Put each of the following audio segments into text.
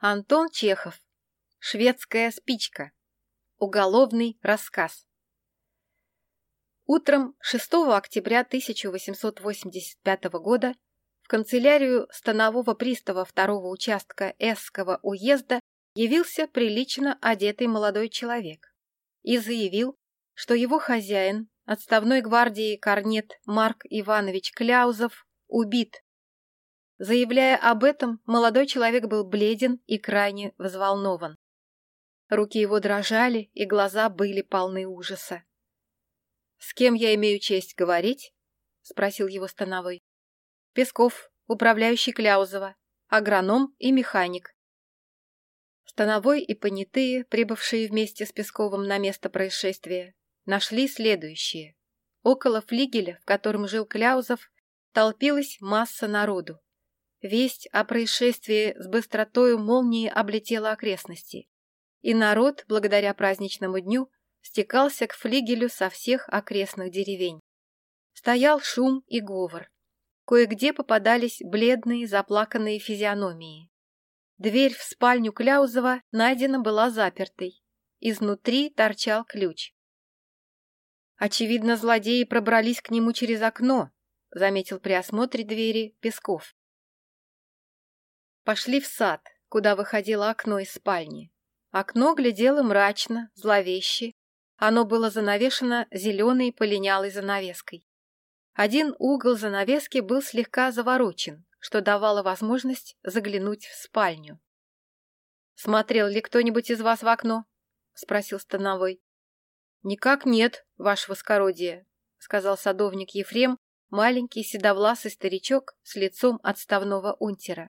Антон Чехов. Шведская спичка. Уголовный рассказ. Утром 6 октября 1885 года в канцелярию станового пристава второго участка Эсского уезда явился прилично одетый молодой человек и заявил, что его хозяин, отставной гвардии корнет Марк Иванович Кляузов, убит. Заявляя об этом, молодой человек был бледен и крайне взволнован. Руки его дрожали, и глаза были полны ужаса. «С кем я имею честь говорить?» — спросил его становой. «Песков, управляющий Кляузова, агроном и механик. Становой и понятые, прибывшие вместе с Песковым на место происшествия, нашли следующее. Около флигеля, в котором жил Кляузов, толпилась масса народу. Весть о происшествии с быстротою молнии облетела окрестности, и народ, благодаря праздничному дню, стекался к флигелю со всех окрестных деревень. Стоял шум и говор. Кое-где попадались бледные, заплаканные физиономии. Дверь в спальню Кляузова найдена была запертой. Изнутри торчал ключ. Очевидно, злодеи пробрались к нему через окно, заметил при осмотре двери Песков. Пошли в сад, куда выходило окно из спальни. Окно глядело мрачно, зловеще. Оно было занавешено зеленой полинялой занавеской. Один угол занавески был слегка заворочен, что давало возможность заглянуть в спальню. «Смотрел ли кто-нибудь из вас в окно?» — спросил Становой. «Никак нет, ваше воскородие», — сказал садовник Ефрем, маленький седовласый старичок с лицом отставного унтера.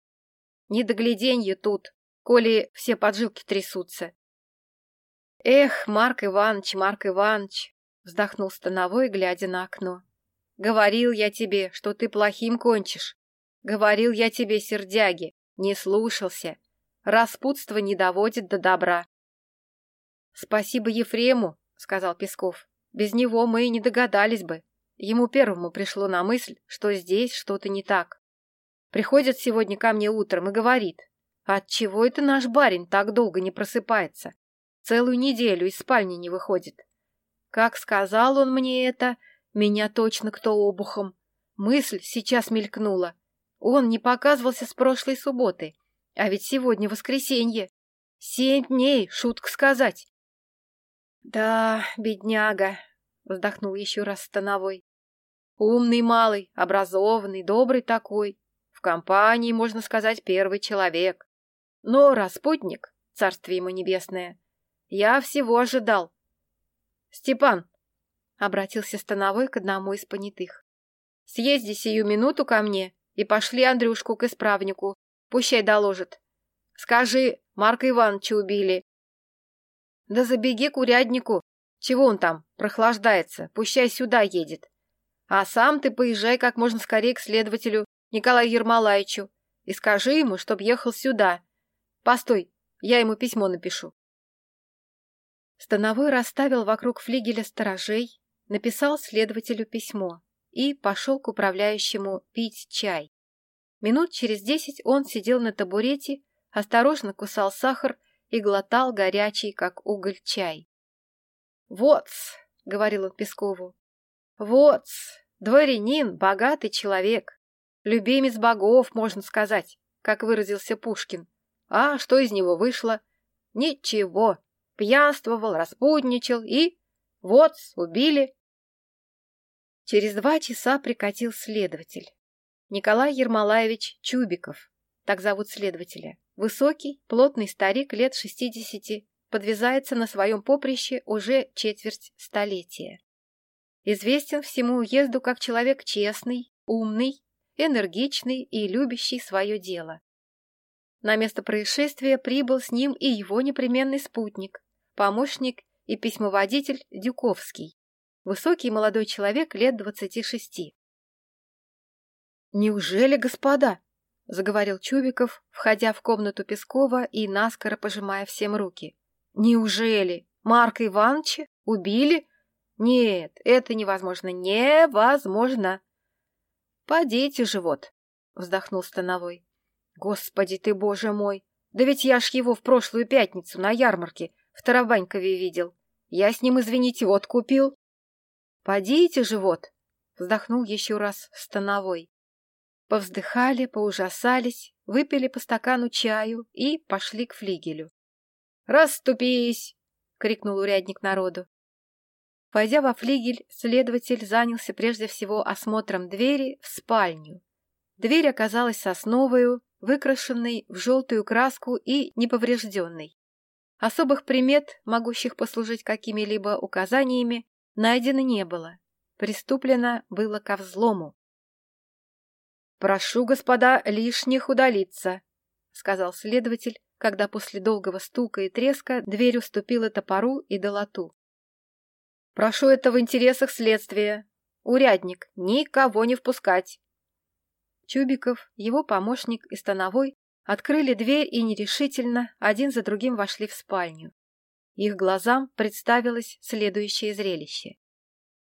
«Не догляденье тут, коли все поджилки трясутся». «Эх, Марк Иванович, Марк Иванович!» — вздохнул Становой, глядя на окно. «Говорил я тебе, что ты плохим кончишь. Говорил я тебе, сердяги, не слушался. Распутство не доводит до добра. Спасибо Ефрему, сказал Песков. Без него мы и не догадались бы. Ему первому пришло на мысль, что здесь что-то не так. Приходит сегодня ко мне утром и говорит, отчего это наш барин так долго не просыпается? Целую неделю из спальни не выходит. Как сказал он мне это, меня точно кто обухом. Мысль сейчас мелькнула. Он не показывался с прошлой субботы, а ведь сегодня воскресенье. Семь дней, шутка сказать. Да, бедняга, вздохнул еще раз Становой. Умный малый, образованный, добрый такой. В компании, можно сказать, первый человек. Но распутник, царствие ему небесное, я всего ожидал. Степан, обратился Становой к одному из понятых, съезди сию минуту ко мне и пошли Андрюшку к исправнику. Пущай доложит. Скажи, Марка Ивановича убили. Да забеги к уряднику. Чего он там, прохлаждается, пущай сюда едет. А сам ты поезжай как можно скорее к следователю Николаю Ермолаевичу и скажи ему, чтоб ехал сюда. Постой, я ему письмо напишу. Становой расставил вокруг флигеля сторожей, написал следователю письмо и пошел к управляющему пить чай. Минут через десять он сидел на табурете, осторожно кусал сахар и глотал горячий, как уголь, чай. вот говорил он Пескову, вот дворянин, богатый человек, любимец богов, можно сказать, как выразился Пушкин. А что из него вышло? Ничего. Пьянствовал, распутничал и... Вот, убили. Через два часа прикатил следователь. Николай Ермолаевич Чубиков, так зовут следователя. Высокий, плотный старик лет шестидесяти, подвязается на своем поприще уже четверть столетия. Известен всему уезду как человек честный, умный, энергичный и любящий свое дело. На место происшествия прибыл с ним и его непременный спутник, помощник и письмоводитель Дюковский. Высокий молодой человек лет двадцати шести. «Неужели, господа?» — заговорил Чубиков, входя в комнату Пескова и наскоро пожимая всем руки. «Неужели? Марка Ивановича убили? Нет, это невозможно, невозможно!» «Подите же вот!» — вздохнул Становой. «Господи ты, боже мой! Да ведь я ж его в прошлую пятницу на ярмарке в Тарабанькове видел. Я с ним, извините, вот купил. Подите же вот, вздохнул еще раз становой. Повздыхали, поужасались, выпили по стакану чаю и пошли к флигелю. «Расступись!» — крикнул урядник народу. Войдя во флигель, следователь занялся прежде всего осмотром двери в спальню. Дверь оказалась сосновую, выкрашенной в желтую краску и неповрежденной. Особых примет, могущих послужить какими-либо указаниями, найдено не было. Приступлено было ко взлому. «Прошу, господа, лишних удалиться», — сказал следователь, когда после долгого стука и треска дверь уступила топору и долоту. «Прошу это в интересах следствия. Урядник, никого не впускать». Чубиков, его помощник и Становой открыли дверь и нерешительно один за другим вошли в спальню. Их глазам представилось следующее зрелище.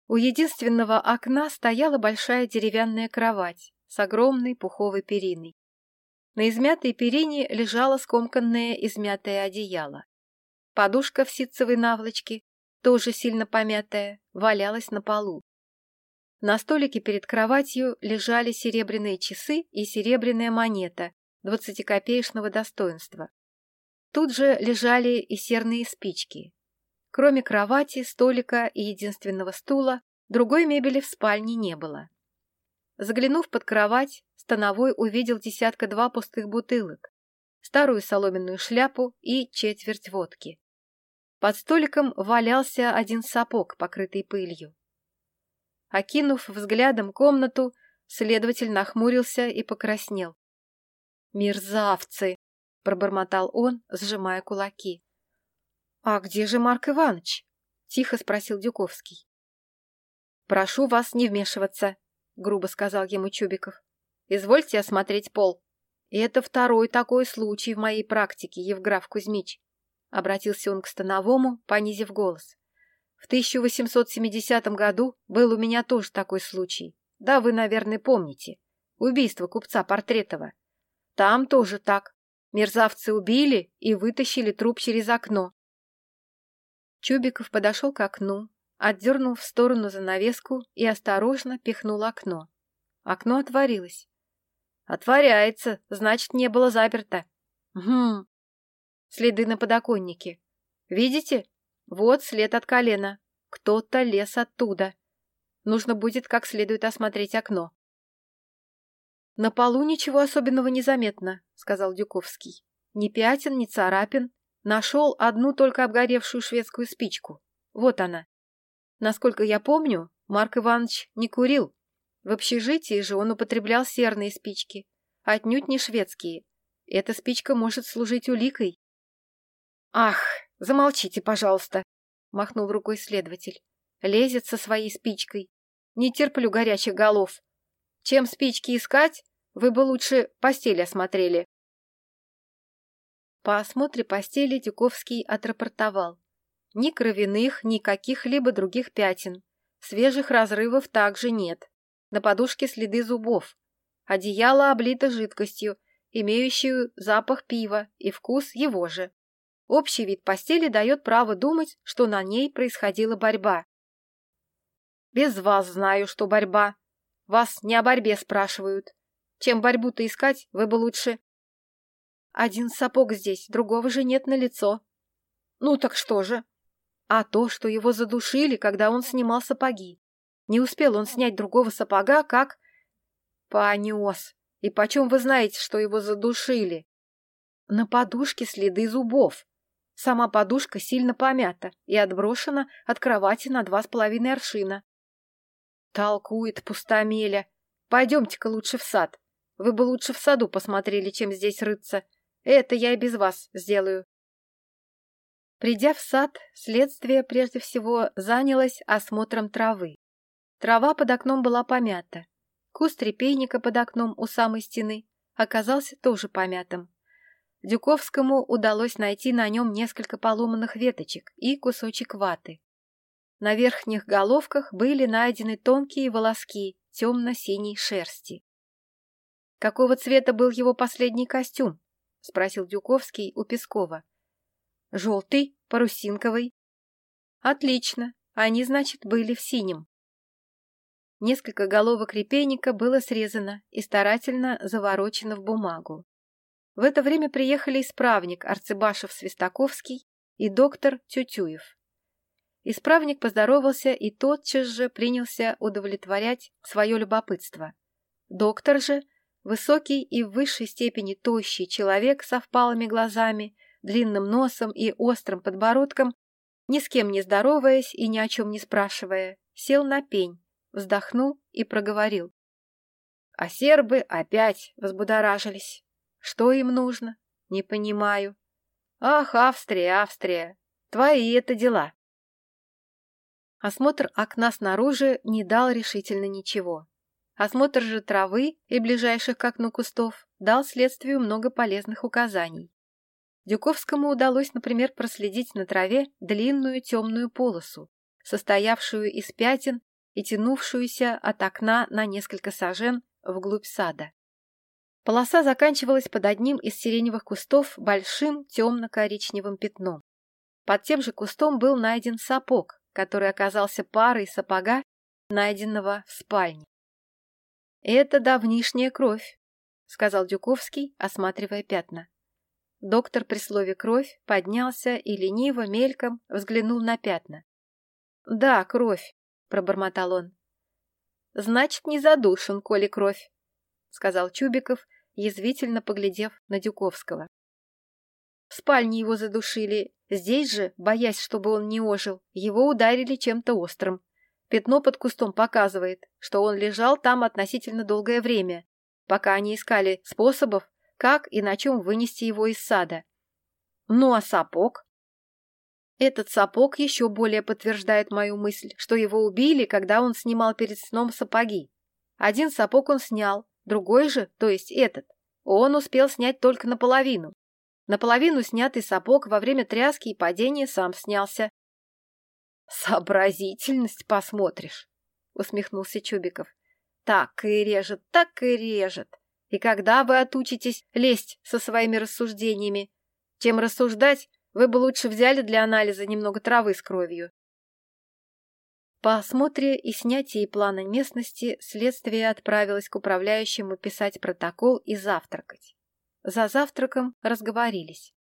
У единственного окна стояла большая деревянная кровать с огромной пуховой периной. На измятой перине лежало скомканное измятое одеяло. Подушка в ситцевой наволочке, тоже сильно помятая, валялась на полу. На столике перед кроватью лежали серебряные часы и серебряная монета двадцатикопеечного достоинства. Тут же лежали и серные спички. Кроме кровати, столика и единственного стула, другой мебели в спальне не было. Заглянув под кровать, Становой увидел десятка-два пустых бутылок, старую соломенную шляпу и четверть водки. Под столиком валялся один сапог, покрытый пылью. Окинув взглядом комнату, следователь нахмурился и покраснел. «Мерзавцы!» — пробормотал он, сжимая кулаки. «А где же Марк Иванович?» — тихо спросил Дюковский. «Прошу вас не вмешиваться», — грубо сказал ему Чубиков. «Извольте осмотреть пол. И это второй такой случай в моей практике, Евграф Кузьмич», — обратился он к Становому, понизив голос. В 1870 году был у меня тоже такой случай. Да, вы, наверное, помните. Убийство купца Портретова. Там тоже так. Мерзавцы убили и вытащили труп через окно. Чубиков подошел к окну, отдернул в сторону занавеску и осторожно пихнул окно. Окно отворилось. «Отворяется, значит, не было заперто». «Хм...» Следы на подоконнике. «Видите? Вот след от колена. Кто-то лез оттуда. Нужно будет как следует осмотреть окно. «На полу ничего особенного не заметно», — сказал Дюковский. «Ни пятен, ни царапин. Нашел одну только обгоревшую шведскую спичку. Вот она. Насколько я помню, Марк Иванович не курил. В общежитии же он употреблял серные спички, отнюдь не шведские. Эта спичка может служить уликой». «Ах, Замолчите, пожалуйста, махнул рукой следователь. Лезет со своей спичкой. Не терплю горячих голов. Чем спички искать, вы бы лучше постель осмотрели. По осмотре постели Дюковский отрапортовал. Ни кровяных, ни каких-либо других пятен. Свежих разрывов также нет. На подушке следы зубов. Одеяло облито жидкостью, имеющую запах пива и вкус его же. Общий вид постели дает право думать, что на ней происходила борьба. «Без вас знаю, что борьба. Вас не о борьбе спрашивают. Чем борьбу-то искать, вы бы лучше...» «Один сапог здесь, другого же нет на лицо. «Ну так что же?» «А то, что его задушили, когда он снимал сапоги. Не успел он снять другого сапога, как...» «Понес. И почем вы знаете, что его задушили?» «На подушке следы зубов. Сама подушка сильно помята и отброшена от кровати на два с половиной аршина. Толкует пустомеля. Пойдемте-ка лучше в сад. Вы бы лучше в саду посмотрели, чем здесь рыться. Это я и без вас сделаю. Придя в сад, следствие прежде всего занялось осмотром травы. Трава под окном была помята. Куст репейника под окном у самой стены оказался тоже помятым. Дюковскому удалось найти на нем несколько поломанных веточек и кусочек ваты. На верхних головках были найдены тонкие волоски темно-синей шерсти. «Какого цвета был его последний костюм?» — спросил Дюковский у Пескова. Желтый, парусинковый. Отлично, они, значит, были в синем. Несколько головок репейника было срезано и старательно заворочено в бумагу. В это время приехали исправник Арцебашев-Свистаковский и доктор Тютюев. Исправник поздоровался и тотчас же принялся удовлетворять свое любопытство. Доктор же, высокий и в высшей степени тощий человек со впалыми глазами, длинным носом и острым подбородком, ни с кем не здороваясь и ни о чем не спрашивая, сел на пень, вздохнул и проговорил. А сербы опять взбудоражились. Что им нужно? Не понимаю. Ах, Австрия, Австрия, твои это дела. Осмотр окна снаружи не дал решительно ничего. Осмотр же травы и ближайших к окну кустов дал следствию много полезных указаний. Дюковскому удалось, например, проследить на траве длинную темную полосу, состоявшую из пятен и тянувшуюся от окна на несколько сажен вглубь сада. Полоса заканчивалась под одним из сиреневых кустов большим темно-коричневым пятном. Под тем же кустом был найден сапог, который оказался парой сапога, найденного в спальне. «Это давнишняя кровь», — сказал Дюковский, осматривая пятна. Доктор при слове «кровь» поднялся и лениво, мельком взглянул на пятна. «Да, кровь», — пробормотал он. «Значит, не задушен, коли кровь», — сказал Чубиков, язвительно поглядев на Дюковского. В спальне его задушили. Здесь же, боясь, чтобы он не ожил, его ударили чем-то острым. Пятно под кустом показывает, что он лежал там относительно долгое время, пока они искали способов, как и на чем вынести его из сада. Ну а сапог? Этот сапог еще более подтверждает мою мысль, что его убили, когда он снимал перед сном сапоги. Один сапог он снял, другой же, то есть этот, он успел снять только наполовину. Наполовину снятый сапог во время тряски и падения сам снялся. «Сообразительность посмотришь», — усмехнулся Чубиков. «Так и режет, так и режет. И когда вы отучитесь лезть со своими рассуждениями? Чем рассуждать, вы бы лучше взяли для анализа немного травы с кровью. По осмотре и снятии плана местности следствие отправилось к управляющему писать протокол и завтракать. За завтраком разговорились.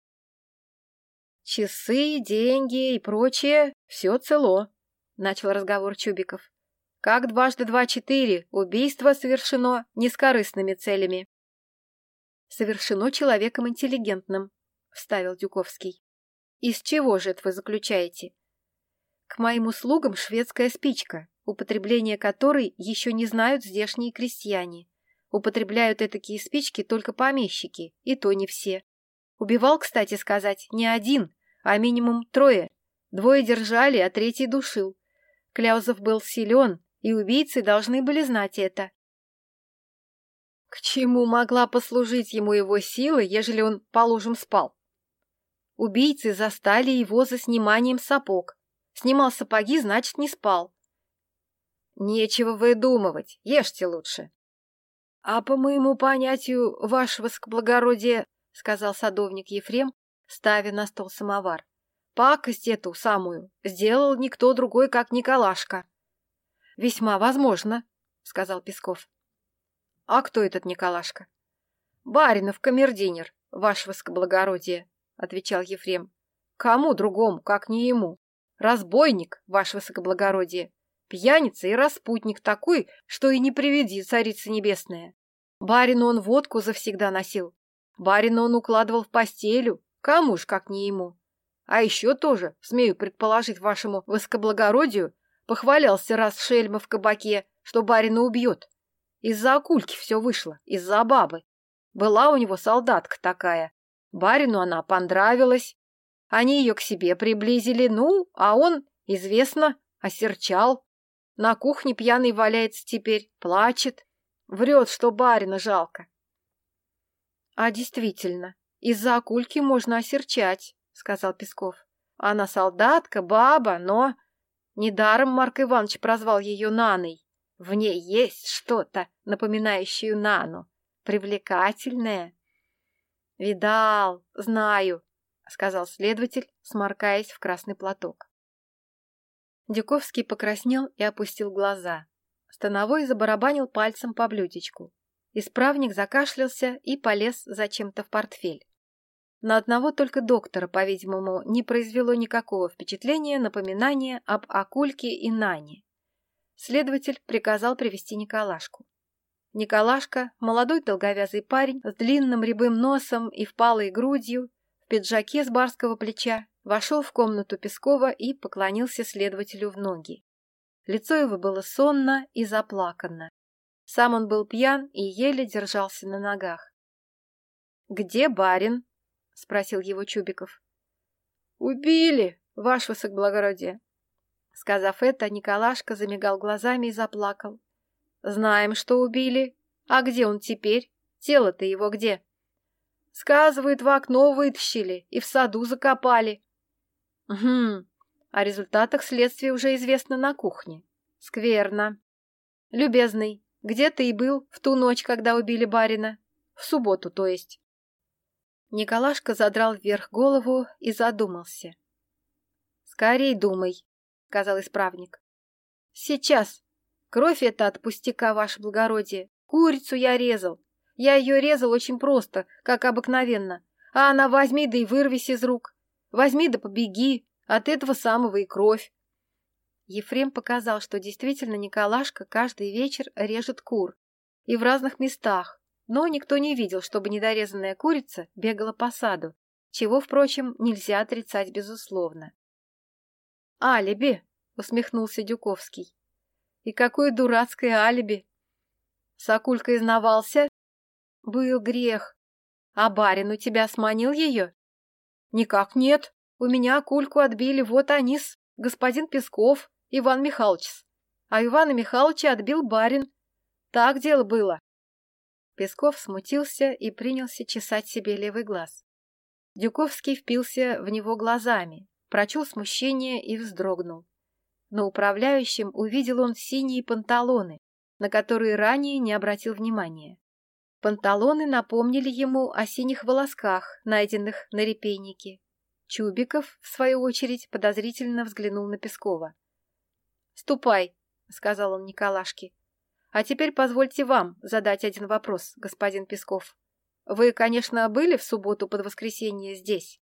«Часы, деньги и прочее — все цело», — начал разговор Чубиков. «Как дважды два четыре, убийство совершено нескорыстными целями». «Совершено человеком интеллигентным», — вставил Дюковский. «Из чего же это вы заключаете?» К моим услугам шведская спичка, употребление которой еще не знают здешние крестьяне. Употребляют такие спички только помещики, и то не все. Убивал, кстати сказать, не один, а минимум трое. Двое держали, а третий душил. Кляузов был силен, и убийцы должны были знать это. К чему могла послужить ему его сила, ежели он, положим, спал? Убийцы застали его за сниманием сапог, Снимал сапоги, значит, не спал. Нечего выдумывать, ешьте лучше. — А по моему понятию, ваше высокоблагородие, — сказал садовник Ефрем, ставя на стол самовар, — пакость эту самую сделал никто другой, как Николашка. — Весьма возможно, — сказал Песков. — А кто этот Николашка? — Баринов камердинер, ваше высокоблагородие, — отвечал Ефрем. — Кому другому, как не ему? Разбойник, ваше высокоблагородие, пьяница и распутник такой, что и не приведи царица небесная. Барину он водку завсегда носил. Барина он укладывал в постелю, кому ж как не ему. А еще тоже, смею предположить вашему высокоблагородию, похвалялся раз шельма в кабаке, что барина убьет. Из-за акульки все вышло, из-за бабы. Была у него солдатка такая. Барину она понравилась, они ее к себе приблизили, ну, а он, известно, осерчал. На кухне пьяный валяется теперь, плачет, врет, что барина жалко. А действительно, из-за акульки можно осерчать, сказал Песков. Она солдатка, баба, но... Недаром Марк Иванович прозвал ее Наной. В ней есть что-то, напоминающее Нану, привлекательное. Видал, знаю, сказал следователь, сморкаясь в красный платок. Дюковский покраснел и опустил глаза. Становой забарабанил пальцем по блюдечку. Исправник закашлялся и полез зачем-то в портфель. На одного только доктора, по-видимому, не произвело никакого впечатления напоминания об Акульке и Нане. Следователь приказал привести Николашку. Николашка, молодой долговязый парень с длинным рябым носом и впалой грудью, пиджаке с барского плеча, вошел в комнату Пескова и поклонился следователю в ноги. Лицо его было сонно и заплаканно. Сам он был пьян и еле держался на ногах. «Где барин?» — спросил его Чубиков. «Убили, ваше высокоблагородие!» Сказав это, Николашка замигал глазами и заплакал. «Знаем, что убили. А где он теперь? Тело-то его где?» «Сказывают, в окно вытащили и в саду закопали». «Хм, о результатах следствия уже известно на кухне. Скверно. Любезный, где ты и был в ту ночь, когда убили барина? В субботу, то есть?» Николашка задрал вверх голову и задумался. «Скорей думай», — сказал исправник. «Сейчас. Кровь это от пустяка, ваше благородие. Курицу я резал. Я ее резал очень просто, как обыкновенно. А она возьми да и вырвись из рук. Возьми да побеги. От этого самого и кровь. Ефрем показал, что действительно Николашка каждый вечер режет кур. И в разных местах. Но никто не видел, чтобы недорезанная курица бегала по саду, чего, впрочем, нельзя отрицать безусловно. «Алиби!» — усмехнулся Дюковский. И какое дурацкое алиби! Сокулька изнавался? Был грех. А барин у тебя сманил ее? Никак нет. У меня кульку отбили вот Анис, господин Песков, Иван Михайлович. А Ивана Михайловича отбил барин. Так дело было. Песков смутился и принялся чесать себе левый глаз. Дюковский впился в него глазами, прочел смущение и вздрогнул. На управляющем увидел он синие панталоны, на которые ранее не обратил внимания. Панталоны напомнили ему о синих волосках, найденных на репейнике. Чубиков, в свою очередь, подозрительно взглянул на Пескова. «Ступай», — сказал он Николашке. «А теперь позвольте вам задать один вопрос, господин Песков. Вы, конечно, были в субботу под воскресенье здесь?»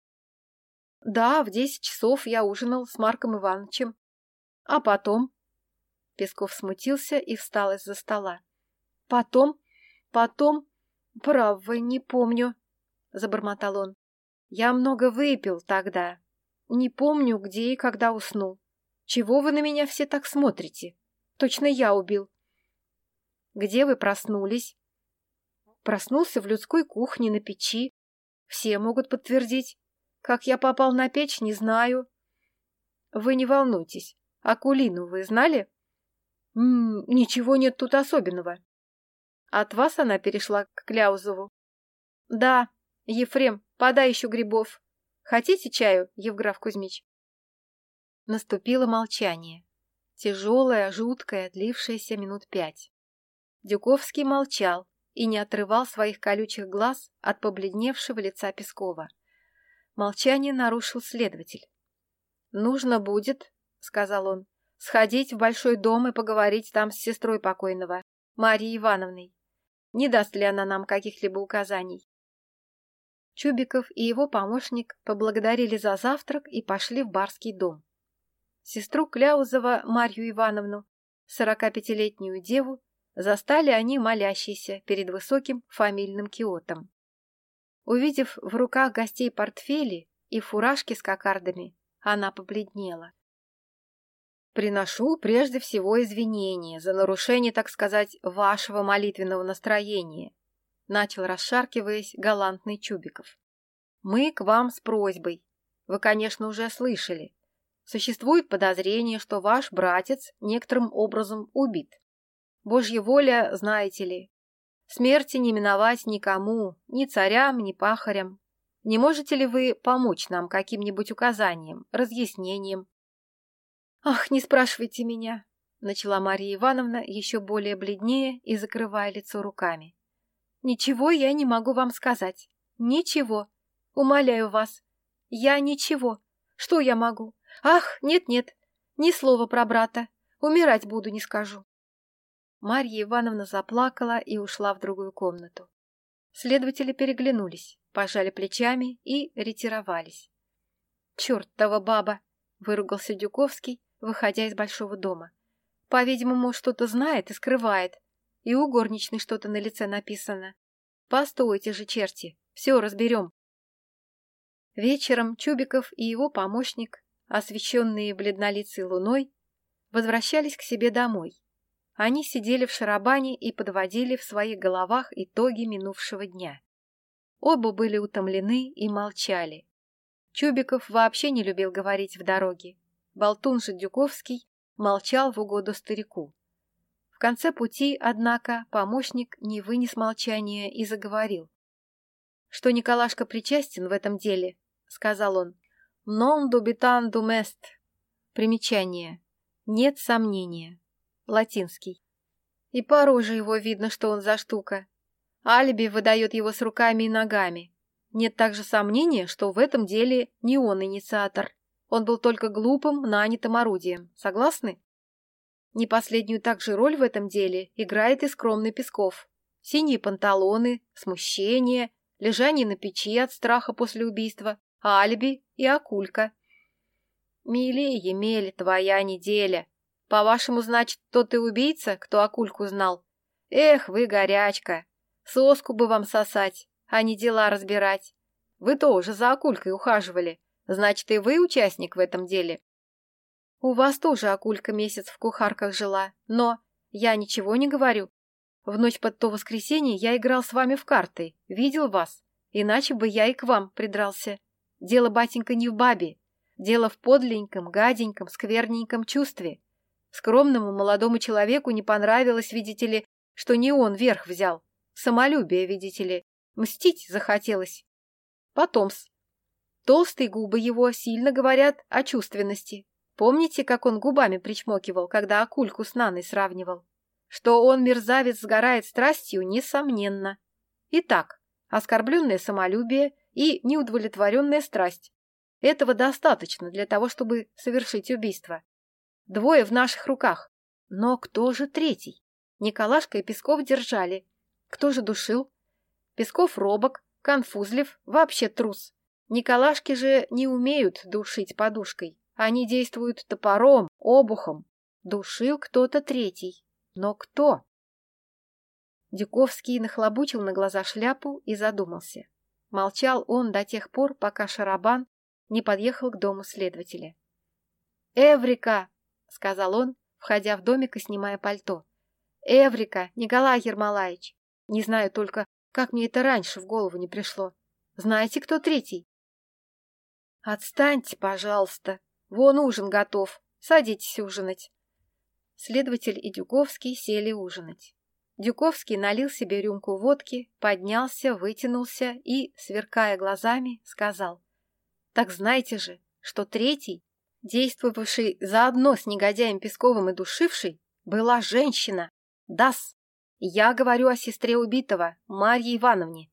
«Да, в десять часов я ужинал с Марком Ивановичем. А потом? Песков смутился и встал из-за стола. Потом? Потом? Право, не помню, забормотал он. Я много выпил тогда. Не помню, где и когда уснул. Чего вы на меня все так смотрите? Точно я убил. Где вы проснулись? Проснулся в людской кухне на печи. Все могут подтвердить. Как я попал на печь, не знаю. Вы не волнуйтесь. Акулину вы знали? Ничего нет тут особенного. От вас она перешла к Кляузову? Да. Ефрем, подай еще грибов. Хотите чаю, Евграф Кузьмич? Наступило молчание. Тяжелое, жуткое, длившееся минут пять. Дюковский молчал и не отрывал своих колючих глаз от побледневшего лица Пескова. Молчание нарушил следователь. «Нужно будет, сказал он, — сходить в большой дом и поговорить там с сестрой покойного, Марией Ивановной. Не даст ли она нам каких-либо указаний? Чубиков и его помощник поблагодарили за завтрак и пошли в барский дом. Сестру Кляузова, Марью Ивановну, сорокапятилетнюю деву, застали они молящиеся перед высоким фамильным киотом. Увидев в руках гостей портфели и фуражки с кокардами, она побледнела. Приношу прежде всего извинения за нарушение, так сказать, вашего молитвенного настроения, начал расшаркиваясь галантный Чубиков. Мы к вам с просьбой. Вы, конечно, уже слышали. Существует подозрение, что ваш братец некоторым образом убит. Божья воля, знаете ли. Смерти не миновать никому, ни царям, ни пахарям. Не можете ли вы помочь нам каким-нибудь указанием, разъяснением, «Ах, не спрашивайте меня!» — начала Мария Ивановна, еще более бледнее и закрывая лицо руками. «Ничего я не могу вам сказать. Ничего. Умоляю вас. Я ничего. Что я могу? Ах, нет-нет. Ни слова про брата. Умирать буду, не скажу. Марья Ивановна заплакала и ушла в другую комнату. Следователи переглянулись, пожали плечами и ретировались. «Чертова баба!» — выругался Дюковский, выходя из большого дома. «По-видимому, что-то знает и скрывает, и у горничной что-то на лице написано. Постойте же, черти, все разберем». Вечером Чубиков и его помощник, освещенные бледнолицей луной, возвращались к себе домой. Они сидели в шарабане и подводили в своих головах итоги минувшего дня. Оба были утомлены и молчали. Чубиков вообще не любил говорить в дороге. Болтун же Дюковский молчал в угоду старику. В конце пути, однако, помощник не вынес молчания и заговорил. «Что Николашка причастен в этом деле?» — сказал он. «Non dubitandum est». Примечание. Нет сомнения. Латинский. И по роже его видно, что он за штука. Алиби выдает его с руками и ногами. Нет также сомнения, что в этом деле не он инициатор. Он был только глупым, нанятым орудием. Согласны? Не последнюю также роль в этом деле играет и скромный Песков. Синие панталоны, смущение, лежание на печи от страха после убийства, алиби и акулька. Милее, Емель, твоя неделя. По-вашему, значит, тот и убийца, кто акульку знал? Эх, вы горячка. Соску бы вам сосать, а не дела разбирать. Вы тоже за акулькой ухаживали. Значит, и вы участник в этом деле. У вас тоже акулька месяц в кухарках жила, но я ничего не говорю. В ночь под то воскресенье я играл с вами в карты, видел вас, иначе бы я и к вам придрался. Дело, батенька, не в бабе, дело в подленьком, гаденьком, скверненьком чувстве. Скромному молодому человеку не понравилось, видите ли, что не он верх взял. Самолюбие, видите ли. Мстить захотелось. Потомс. Толстые губы его сильно говорят о чувственности. Помните, как он губами причмокивал, когда акульку с Наной сравнивал? Что он, мерзавец, сгорает страстью, несомненно. Итак, оскорбленное самолюбие и неудовлетворенная страсть. Этого достаточно для того, чтобы совершить убийство. Двое в наших руках. Но кто же третий? Николашка и Песков держали. Кто же душил? Песков робок, конфузлив, вообще трус. Николашки же не умеют душить подушкой. Они действуют топором, обухом. Душил кто-то третий. Но кто? Дюковский нахлобучил на глаза шляпу и задумался. Молчал он до тех пор, пока Шарабан не подъехал к дому следователя. «Эврика!» — сказал он, входя в домик и снимая пальто. «Эврика, Николай Ермолаевич! Не знаю только, как мне это раньше в голову не пришло. Знаете, кто третий?» «Отстаньте, пожалуйста. Вон ужин готов. Садитесь ужинать». Следователь и Дюковский сели ужинать. Дюковский налил себе рюмку водки, поднялся, вытянулся и, сверкая глазами, сказал. «Так знаете же, что третий действовавшей заодно с негодяем Песковым и душившей, была женщина. Дас. Я говорю о сестре убитого, Марье Ивановне.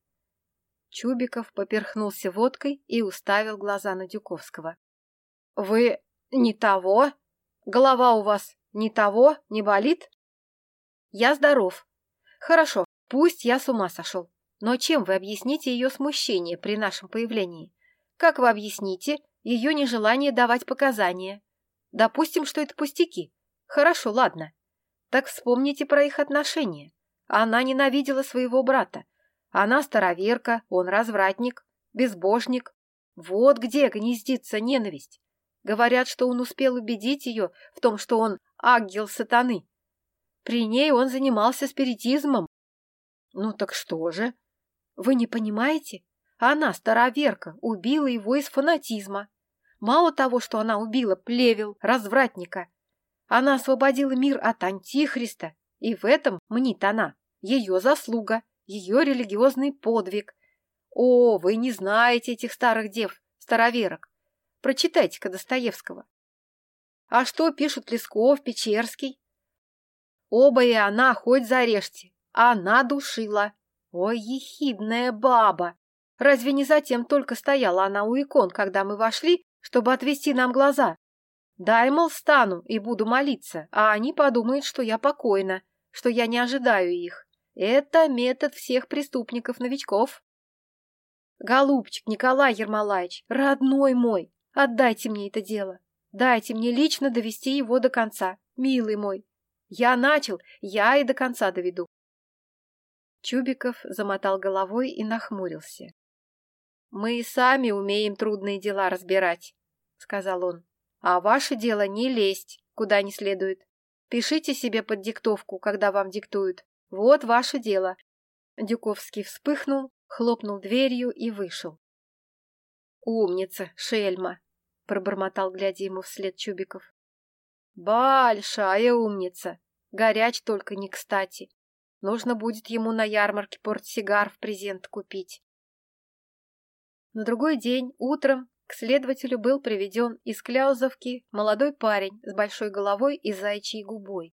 Чубиков поперхнулся водкой и уставил глаза на Дюковского. — Вы не того? Голова у вас не того? Не болит? — Я здоров. Хорошо, пусть я с ума сошел. Но чем вы объясните ее смущение при нашем появлении? Как вы объясните, ее нежелание давать показания. Допустим, что это пустяки. Хорошо, ладно. Так вспомните про их отношения. Она ненавидела своего брата. Она староверка, он развратник, безбожник. Вот где гнездится ненависть. Говорят, что он успел убедить ее в том, что он ангел сатаны. При ней он занимался спиритизмом. Ну так что же? Вы не понимаете? Она, староверка, убила его из фанатизма. Мало того, что она убила плевел, развратника, она освободила мир от антихриста, и в этом мнит она. Ее заслуга, ее религиозный подвиг. О, вы не знаете этих старых дев, староверок. Прочитайте-ка Достоевского. А что пишут Лесков, Печерский? Оба и она, хоть зарежьте. Она душила. Ой, ехидная баба! Разве не затем только стояла она у икон, когда мы вошли, чтобы отвести нам глаза? Дай, мол, стану и буду молиться, а они подумают, что я покойна, что я не ожидаю их. Это метод всех преступников-новичков. Голубчик Николай Ермолаевич, родной мой, отдайте мне это дело. Дайте мне лично довести его до конца, милый мой. Я начал, я и до конца доведу. Чубиков замотал головой и нахмурился. «Мы и сами умеем трудные дела разбирать», — сказал он. «А ваше дело не лезть, куда не следует. Пишите себе под диктовку, когда вам диктуют. Вот ваше дело». Дюковский вспыхнул, хлопнул дверью и вышел. «Умница, шельма!» — пробормотал, глядя ему вслед Чубиков. «Большая умница! Горяч только не кстати. Нужно будет ему на ярмарке портсигар в презент купить». На другой день, утром, к следователю был приведен из Кляузовки молодой парень с большой головой и зайчьей губой,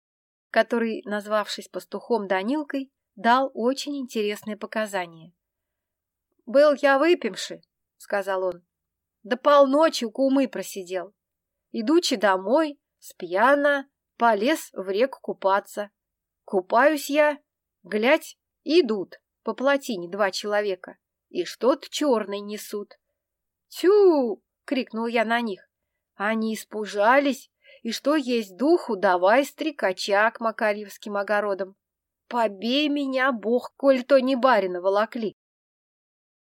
который, назвавшись пастухом Данилкой, дал очень интересные показания. «Был я выпивший», — сказал он. «Да полночи у кумы просидел. Идучи домой, спьяна, полез в реку купаться. Купаюсь я, глядь, идут по плотине два человека, и что-то черное несут. «Тю!» — крикнул я на них. Они испужались, и что есть духу, давай стрекача к Макарьевским огородам. Побей меня, бог, коль то не барина волокли.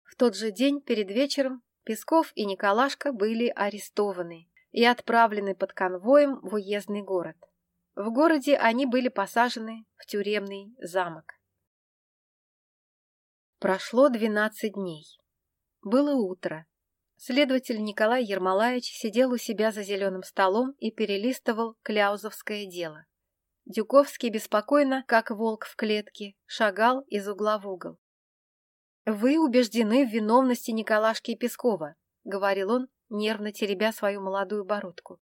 В тот же день перед вечером Песков и Николашка были арестованы и отправлены под конвоем в уездный город. В городе они были посажены в тюремный замок. Прошло двенадцать дней. Было утро. Следователь Николай Ермолаевич сидел у себя за зеленым столом и перелистывал кляузовское дело. Дюковский беспокойно, как волк в клетке, шагал из угла в угол. «Вы убеждены в виновности Николашки Пескова», — говорил он, нервно теребя свою молодую бородку.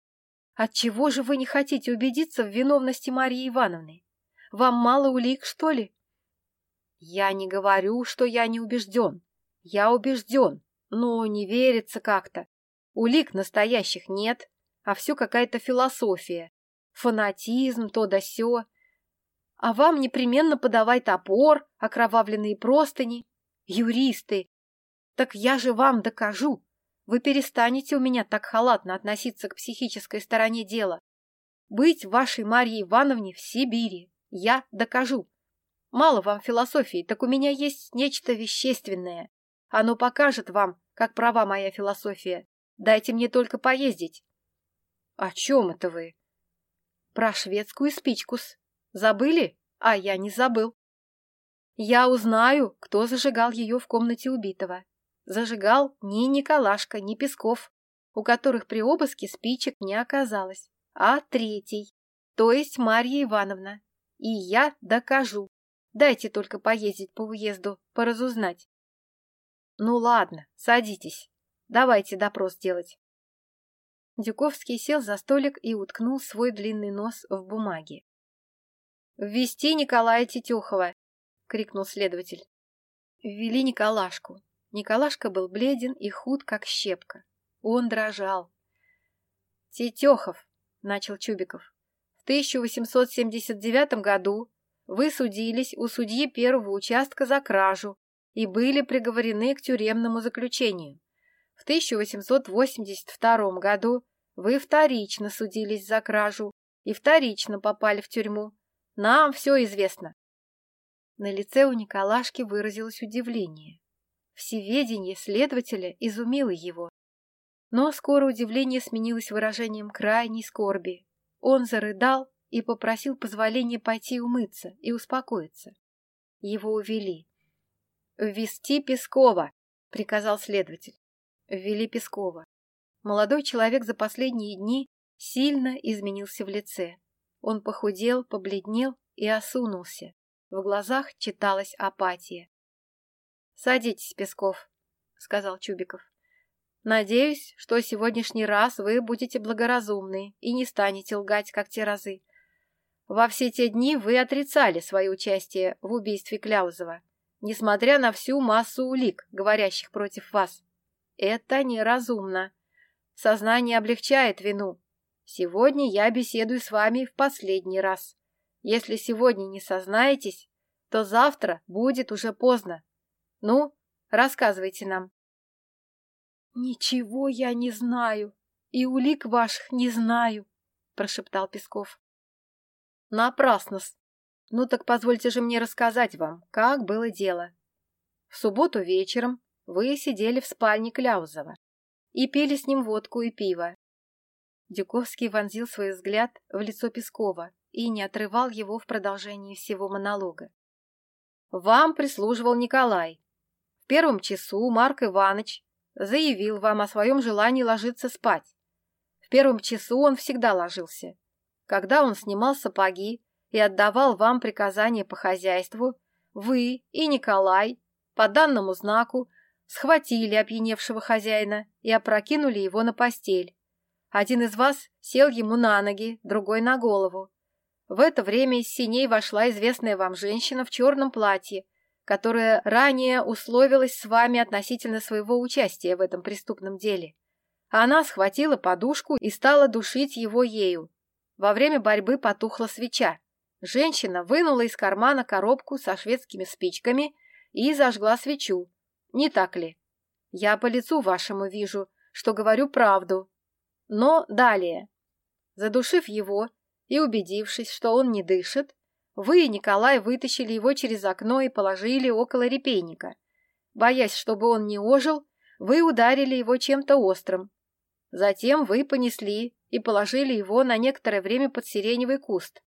«Отчего же вы не хотите убедиться в виновности Марии Ивановны? Вам мало улик, что ли?» «Я не говорю, что я не убежден. Я убежден, но не верится как-то. Улик настоящих нет, а все какая-то философия. Фанатизм, то да сё. А вам непременно подавай топор, окровавленные простыни, Юристы! Так я же вам докажу. Вы перестанете у меня так халатно относиться к психической стороне дела. Быть вашей Марьей Ивановне в Сибири. Я докажу. Мало вам философии, так у меня есть нечто вещественное. Оно покажет вам, как права моя философия. Дайте мне только поездить. О чем это вы? Про шведскую спичкус. Забыли? А я не забыл. Я узнаю, кто зажигал ее в комнате убитого. Зажигал ни Николашка, ни Песков, у которых при обыске спичек не оказалось, а третий, то есть Марья Ивановна. И я докажу. Дайте только поездить по уезду, поразузнать. Ну ладно, садитесь. Давайте допрос делать. Дюковский сел за столик и уткнул свой длинный нос в бумаге. «Ввести Николая Тетюхова, крикнул следователь. Ввели Николашку. Николашка был бледен и худ, как щепка. Он дрожал. «Тетехов», — начал Чубиков, — «в 1879 году вы судились у судьи первого участка за кражу и были приговорены к тюремному заключению. В 1882 году вы вторично судились за кражу и вторично попали в тюрьму. Нам все известно. На лице у Николашки выразилось удивление. Всеведение следователя изумило его. Но скоро удивление сменилось выражением крайней скорби. Он зарыдал и попросил позволения пойти умыться и успокоиться. Его увели. «Ввести Пескова!» — приказал следователь. Ввели Пескова. Молодой человек за последние дни сильно изменился в лице. Он похудел, побледнел и осунулся. В глазах читалась апатия. «Садитесь, Песков», — сказал Чубиков. «Надеюсь, что сегодняшний раз вы будете благоразумны и не станете лгать, как те разы. Во все те дни вы отрицали свое участие в убийстве Кляузова. Несмотря на всю массу улик, говорящих против вас. Это неразумно. Сознание облегчает вину. Сегодня я беседую с вами в последний раз. Если сегодня не сознаетесь, то завтра будет уже поздно. Ну, рассказывайте нам. Ничего я не знаю, и улик ваших не знаю, прошептал Песков. Напрасно-с. Ну так позвольте же мне рассказать вам, как было дело. В субботу вечером вы сидели в спальне Кляузова и пили с ним водку и пиво. Дюковский вонзил свой взгляд в лицо Пескова и не отрывал его в продолжении всего монолога. Вам прислуживал Николай. В первом часу Марк Иванович заявил вам о своем желании ложиться спать. В первом часу он всегда ложился. Когда он снимал сапоги и отдавал вам приказания по хозяйству, вы и Николай по данному знаку схватили опьяневшего хозяина и опрокинули его на постель. Один из вас сел ему на ноги, другой на голову. В это время из синей вошла известная вам женщина в черном платье, которая ранее условилась с вами относительно своего участия в этом преступном деле. Она схватила подушку и стала душить его ею. Во время борьбы потухла свеча. Женщина вынула из кармана коробку со шведскими спичками и зажгла свечу. Не так ли? Я по лицу вашему вижу, что говорю правду. Но далее. Задушив его и убедившись, что он не дышит, вы, Николай, вытащили его через окно и положили около репейника. Боясь, чтобы он не ожил, вы ударили его чем-то острым. Затем вы понесли и положили его на некоторое время под сиреневый куст.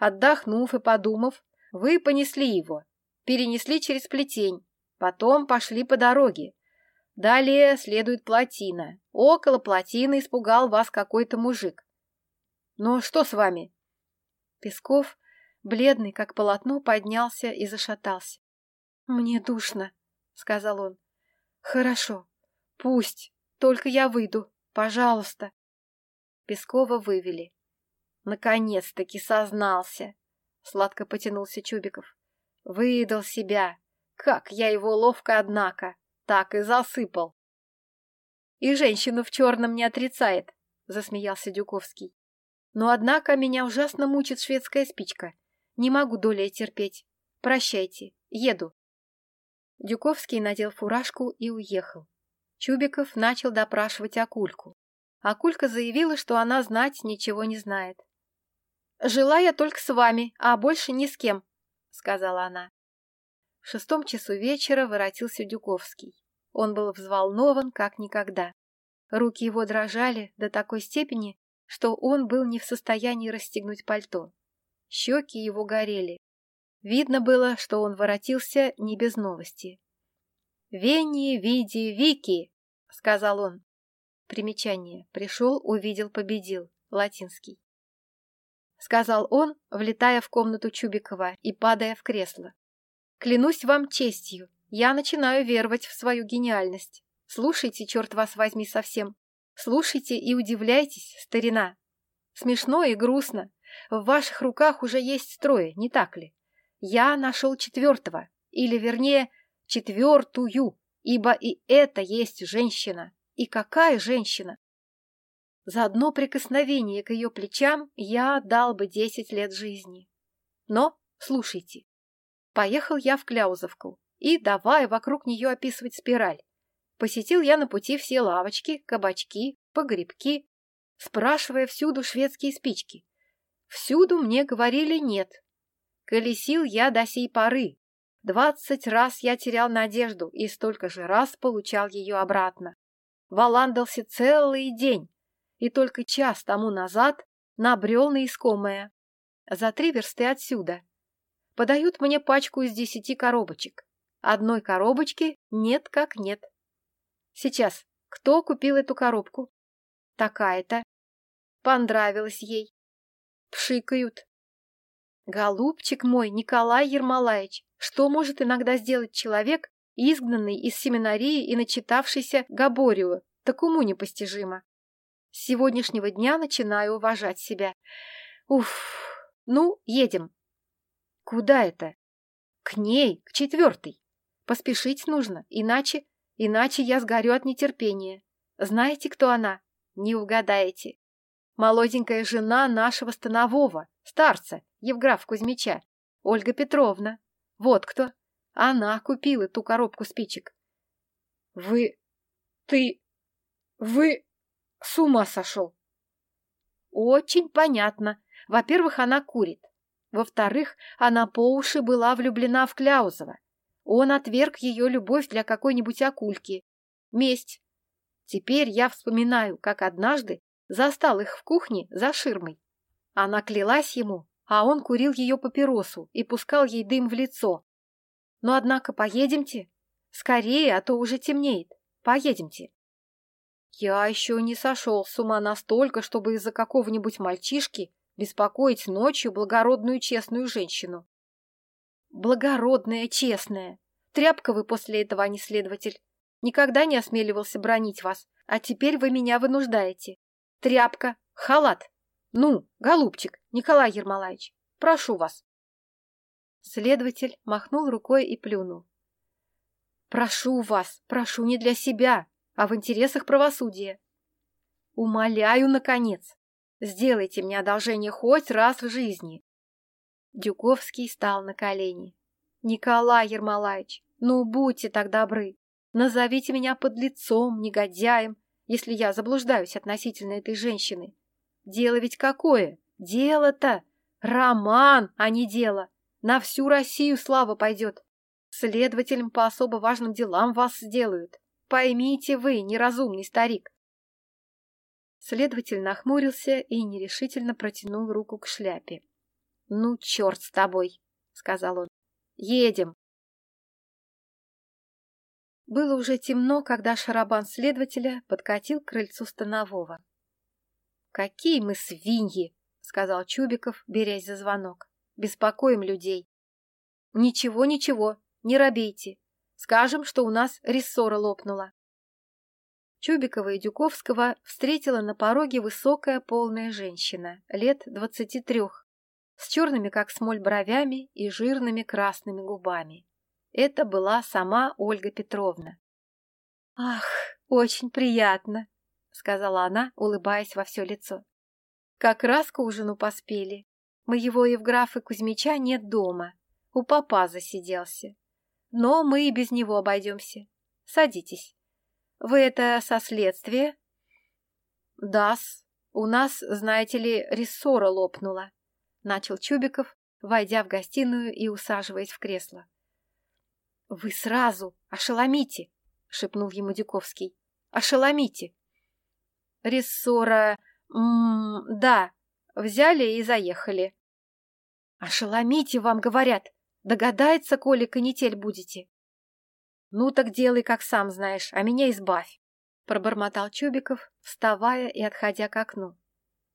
Отдохнув и подумав, вы понесли его, перенесли через плетень, потом пошли по дороге. Далее следует плотина. Около плотины испугал вас какой-то мужик. Но что с вами? Песков, бледный как полотно, поднялся и зашатался. «Мне душно», — сказал он. «Хорошо, пусть, только я выйду, пожалуйста». Пескова вывели. Наконец-таки сознался. Сладко потянулся Чубиков. Выдал себя. Как я его ловко, однако. Так и засыпал. И женщину в черном не отрицает, засмеялся Дюковский. Но, однако, меня ужасно мучит шведская спичка. Не могу долей терпеть. Прощайте, еду. Дюковский надел фуражку и уехал. Чубиков начал допрашивать Акульку. Акулька заявила, что она знать ничего не знает. «Жила я только с вами, а больше ни с кем», — сказала она. В шестом часу вечера воротился Дюковский. Он был взволнован, как никогда. Руки его дрожали до такой степени, что он был не в состоянии расстегнуть пальто. Щеки его горели. Видно было, что он воротился не без новости. «Венни, види, Вики!» — сказал он. Примечание. Пришел, увидел, победил. Латинский. Сказал он, влетая в комнату Чубикова и падая в кресло. Клянусь вам честью, я начинаю веровать в свою гениальность. Слушайте, черт вас возьми, совсем. Слушайте и удивляйтесь, старина. Смешно и грустно. В ваших руках уже есть строй, не так ли? Я нашел четвертого, или, вернее, четвертую, ибо и это есть женщина. И какая женщина! За одно прикосновение к ее плечам я дал бы десять лет жизни. Но, слушайте, поехал я в Кляузовку и давай вокруг нее описывать спираль. Посетил я на пути все лавочки, кабачки, погребки, спрашивая всюду шведские спички. Всюду мне говорили «нет». Колесил я до сей поры. Двадцать раз я терял надежду и столько же раз получал ее обратно валандался целый день и только час тому назад набрел на искомое. За три версты отсюда. Подают мне пачку из десяти коробочек. Одной коробочки нет как нет. Сейчас, кто купил эту коробку? Такая-то. Понравилось ей. Пшикают. Голубчик мой, Николай Ермолаевич, что может иногда сделать человек, изгнанный из семинарии и начитавшийся Габорию, так уму непостижимо. С сегодняшнего дня начинаю уважать себя. Уф, ну, едем. Куда это? К ней, к четвертой. Поспешить нужно, иначе, иначе я сгорю от нетерпения. Знаете, кто она? Не угадаете. Молоденькая жена нашего станового, старца, Евграф Кузьмича, Ольга Петровна. Вот кто. Она купила ту коробку спичек. Вы... ты... вы... с ума сошел. Очень понятно. Во-первых, она курит. Во-вторых, она по уши была влюблена в Кляузова. Он отверг ее любовь для какой-нибудь акульки. Месть. Теперь я вспоминаю, как однажды застал их в кухне за ширмой. Она клялась ему, а он курил ее папиросу и пускал ей дым в лицо. Но, однако, поедемте. Скорее, а то уже темнеет. Поедемте. Я еще не сошел с ума настолько, чтобы из-за какого-нибудь мальчишки беспокоить ночью благородную честную женщину. Благородная, честная. Тряпка вы после этого, а не следователь. Никогда не осмеливался бронить вас, а теперь вы меня вынуждаете. Тряпка, халат. Ну, голубчик, Николай Ермолаевич, прошу вас. Следователь махнул рукой и плюнул. Прошу вас, прошу не для себя, а в интересах правосудия. Умоляю, наконец, сделайте мне одолжение хоть раз в жизни. Дюковский стал на колени. Николай Ермолаевич, ну будьте так добры, назовите меня под лицом, негодяем, если я заблуждаюсь относительно этой женщины. Дело ведь какое? Дело-то! Роман, а не дело! На всю Россию слава пойдет. Следователем по особо важным делам вас сделают. Поймите вы, неразумный старик. Следователь нахмурился и нерешительно протянул руку к шляпе. — Ну, черт с тобой, — сказал он. — Едем. Было уже темно, когда шарабан следователя подкатил к крыльцу Станового. — Какие мы свиньи! — сказал Чубиков, берясь за звонок. — Беспокоим людей. — Ничего, ничего, не робейте. Скажем, что у нас рессора лопнула. Чубикова и Дюковского встретила на пороге высокая полная женщина, лет двадцати трех, с черными, как смоль, бровями и жирными красными губами. Это была сама Ольга Петровна. «Ах, очень приятно!» — сказала она, улыбаясь во все лицо. «Как раз к ужину поспели. Моего Евграфа Кузьмича нет дома. У папа засиделся. Но мы и без него обойдемся. Садитесь. Вы это со следствия? Да-с. У нас, знаете ли, рессора лопнула. Начал Чубиков, войдя в гостиную и усаживаясь в кресло. Вы сразу ошеломите, шепнул ему Дюковский. Ошеломите. Рессора... М -м да, взяли и заехали. Ошеломите, вам говорят. Догадается, коли канитель будете. Ну так делай, как сам знаешь, а меня избавь. Пробормотал Чубиков, вставая и отходя к окну.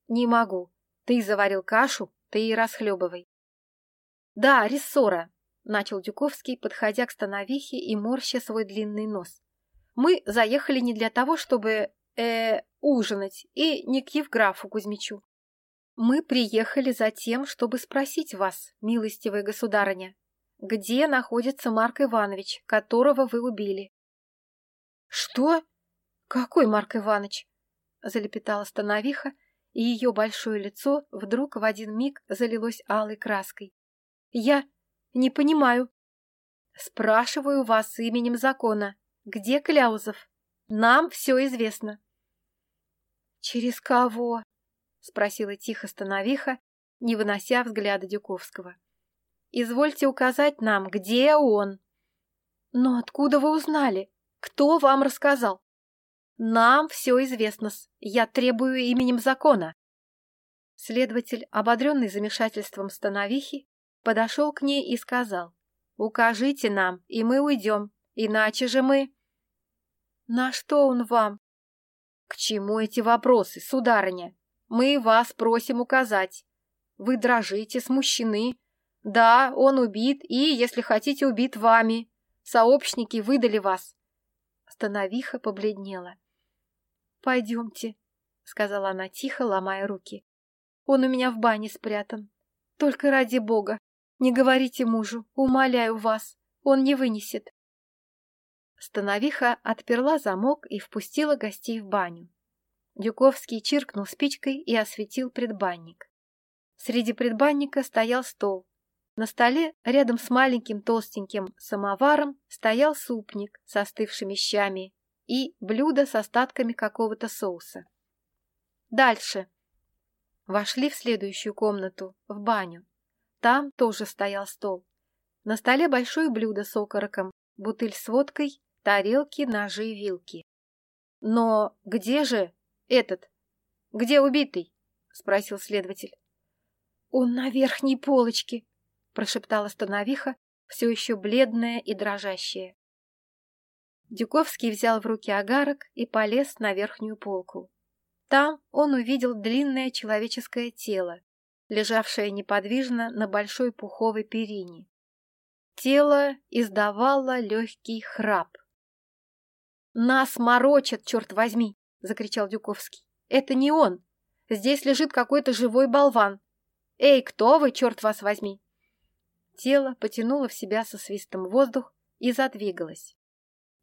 Не могу. Ты заварил кашу, ты и расхлебывай. Да, рессора, начал Дюковский, подходя к становихе и морща свой длинный нос. Мы заехали не для того, чтобы, э, ужинать, и не к Евграфу Кузьмичу. Мы приехали за тем, чтобы спросить вас, милостивая государыня, где находится Марк Иванович, которого вы убили? — Что? Какой Марк Иванович? — залепетала Становиха, и ее большое лицо вдруг в один миг залилось алой краской. — Я не понимаю. — Спрашиваю вас именем закона. Где Кляузов? Нам все известно. — Через кого? — спросила тихо Становиха, не вынося взгляда Дюковского. «Извольте указать нам, где он». «Но откуда вы узнали? Кто вам рассказал?» «Нам все известно-с. Я требую именем закона». Следователь, ободренный замешательством Становихи, подошел к ней и сказал, «Укажите нам, и мы уйдем, иначе же мы...» «На что он вам?» «К чему эти вопросы, сударыня? Мы вас просим указать. Вы дрожите, смущены. Да, он убит и, если хотите, убит вами. Сообщники выдали вас. Становиха побледнела. «Пойдемте», — сказала она тихо, ломая руки. «Он у меня в бане спрятан. Только ради бога, Не говорите мужу, умоляю вас, он не вынесет. Становиха отперла замок и впустила гостей в баню. Дюковский чиркнул спичкой и осветил предбанник. Среди предбанника стоял стол. На столе, рядом с маленьким толстеньким самоваром, стоял супник с остывшими щами и блюдо с остатками какого-то соуса. Дальше. Вошли в следующую комнату, в баню. Там тоже стоял стол. На столе большое блюдо с окороком, бутыль с водкой, тарелки, ножи и вилки. Но где же этот? Где убитый? Спросил следователь. Он на верхней полочке, прошептала Становиха, все еще бледная и дрожащая. Дюковский взял в руки агарок и полез на верхнюю полку. Там он увидел длинное человеческое тело, лежавшее неподвижно на большой пуховой перине. Тело издавало легкий храп. «Нас морочат, черт возьми!» — закричал Дюковский. «Это не он! Здесь лежит какой-то живой болван! Эй, кто вы, черт вас возьми!» Тело потянуло в себя со свистом воздух и задвигалось.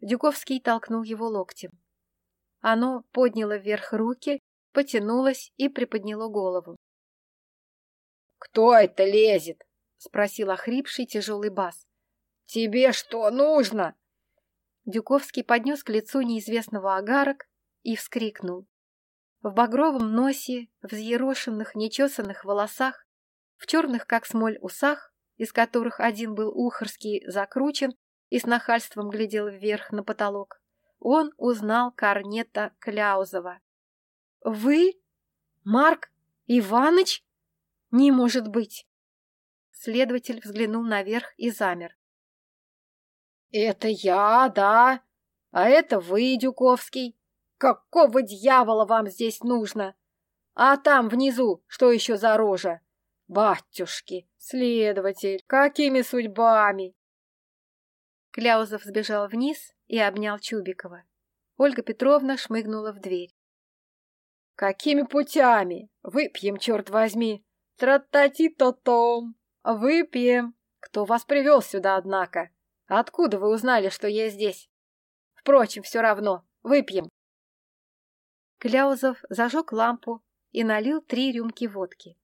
Дюковский толкнул его локтем. Оно подняло вверх руки, потянулось и приподняло голову. «Кто это лезет?» — спросил охрипший тяжелый бас. «Тебе что нужно?» Дюковский поднес к лицу неизвестного агарок и вскрикнул. В багровом носе, взъерошенных, нечесанных волосах, в черных, как смоль, усах, из которых один был ухорский закручен и с нахальством глядел вверх на потолок, он узнал Корнета Кляузова. «Вы? Марк Иваныч? Не может быть!» Следователь взглянул наверх и замер. «Это я, да? А это вы, Дюковский. Какого дьявола вам здесь нужно? А там внизу что еще за рожа? Батюшки, следователь, какими судьбами?» Кляузов сбежал вниз и обнял Чубикова. Ольга Петровна шмыгнула в дверь. «Какими путями? Выпьем, черт возьми! Тра-та-ти-то-том! Выпьем! Кто вас привел сюда, однако?» Откуда вы узнали, что я здесь? Впрочем, все равно. Выпьем. Кляузов зажег лампу и налил три рюмки водки.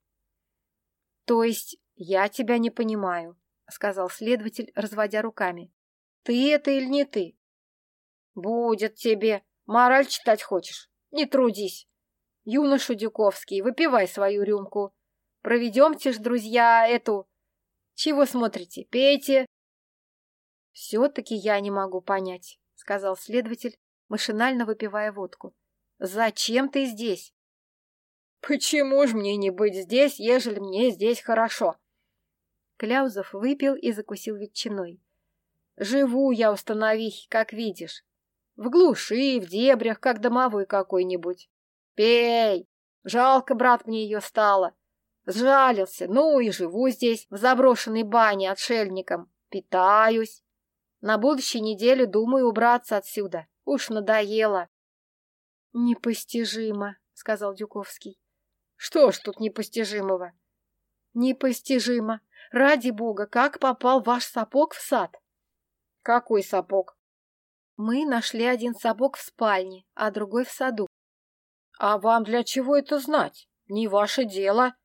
— То есть я тебя не понимаю, — сказал следователь, разводя руками. — Ты это или не ты? — Будет тебе. Мораль читать хочешь? Не трудись. Юноша Дюковский, выпивай свою рюмку. Проведемте ж, друзья, эту... Чего смотрите? Пейте, «Все-таки я не могу понять», — сказал следователь, машинально выпивая водку. «Зачем ты здесь?» «Почему ж мне не быть здесь, ежели мне здесь хорошо?» Кляузов выпил и закусил ветчиной. «Живу я, установи, как видишь. В глуши, в дебрях, как домовой какой-нибудь. Пей! Жалко, брат, мне ее стало. Сжалился, ну и живу здесь, в заброшенной бане отшельником. Питаюсь. На будущей неделе думаю убраться отсюда. Уж надоело. — Непостижимо, — сказал Дюковский. — Что ж тут непостижимого? — Непостижимо. Ради бога, как попал ваш сапог в сад? — Какой сапог? — Мы нашли один сапог в спальне, а другой в саду. — А вам для чего это знать? Не ваше дело.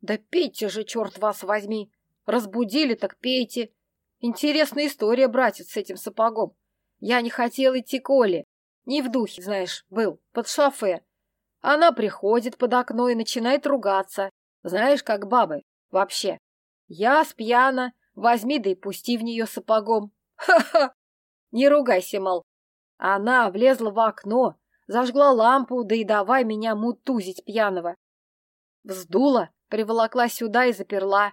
Да пейте же, черт вас возьми. Разбудили, так пейте. Интересная история, братец, с этим сапогом. Я не хотел идти к Оле. Не в духе, знаешь, был, под шофе. Она приходит под окно и начинает ругаться. Знаешь, как бабы, вообще. Я спьяна, возьми да и пусти в нее сапогом. Ха-ха! Не ругайся, мол. Она влезла в окно, зажгла лампу, да и давай меня мутузить пьяного. Вздула, приволокла сюда и заперла.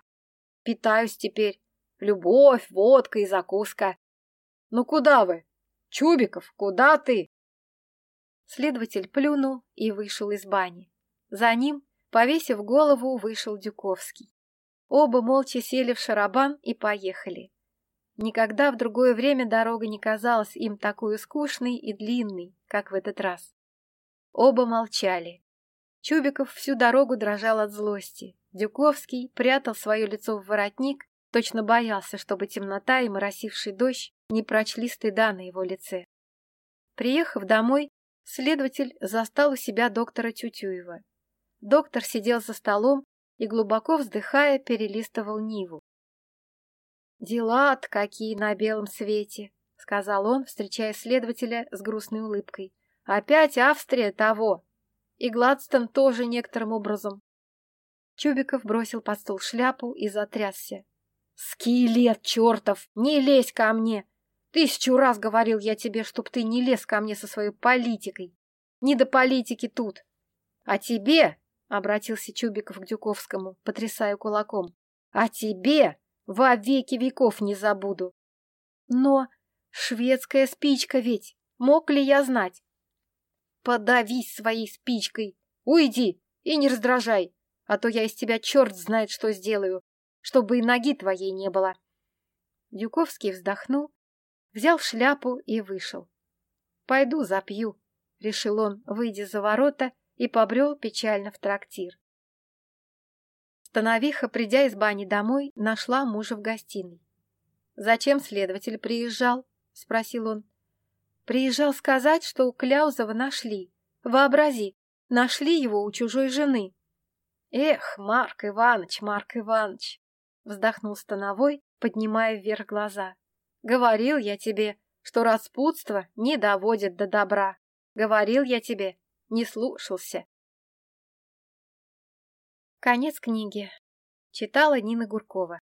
Питаюсь теперь. Любовь, водка и закуска. Ну куда вы? Чубиков, куда ты? Следователь плюнул и вышел из бани. За ним, повесив голову, вышел Дюковский. Оба молча сели в шарабан и поехали. Никогда в другое время дорога не казалась им такой скучной и длинной, как в этот раз. Оба молчали. Чубиков всю дорогу дрожал от злости. Дюковский прятал свое лицо в воротник Точно боялся, чтобы темнота и моросивший дождь не прочли стыда на его лице. Приехав домой, следователь застал у себя доктора Тютюева. Доктор сидел за столом и, глубоко вздыхая, перелистывал Ниву. «Дела-то какие на белом свете!» — сказал он, встречая следователя с грустной улыбкой. «Опять Австрия того! И Гладстон тоже некоторым образом!» Чубиков бросил под стол шляпу и затрясся. «Скелет чертов! Не лезь ко мне! Тысячу раз говорил я тебе, чтоб ты не лез ко мне со своей политикой! Не до политики тут! А тебе, — обратился Чубиков к Дюковскому, потрясая кулаком, — а тебе во веки веков не забуду! Но шведская спичка ведь! Мог ли я знать? Подавись своей спичкой! Уйди и не раздражай, а то я из тебя черт знает что сделаю, чтобы и ноги твоей не было. Дюковский вздохнул, взял шляпу и вышел. «Пойду запью», — решил он, выйдя за ворота, и побрел печально в трактир. Становиха, придя из бани домой, нашла мужа в гостиной. «Зачем следователь приезжал?» — спросил он. «Приезжал сказать, что у Кляузова нашли. Вообрази, нашли его у чужой жены». «Эх, Марк Иванович, Марк Иванович!» вздохнул Становой, поднимая вверх глаза. Говорил я тебе, что распутство не доводит до добра. Говорил я тебе, не слушался. Конец книги. Читала Нина Гуркова.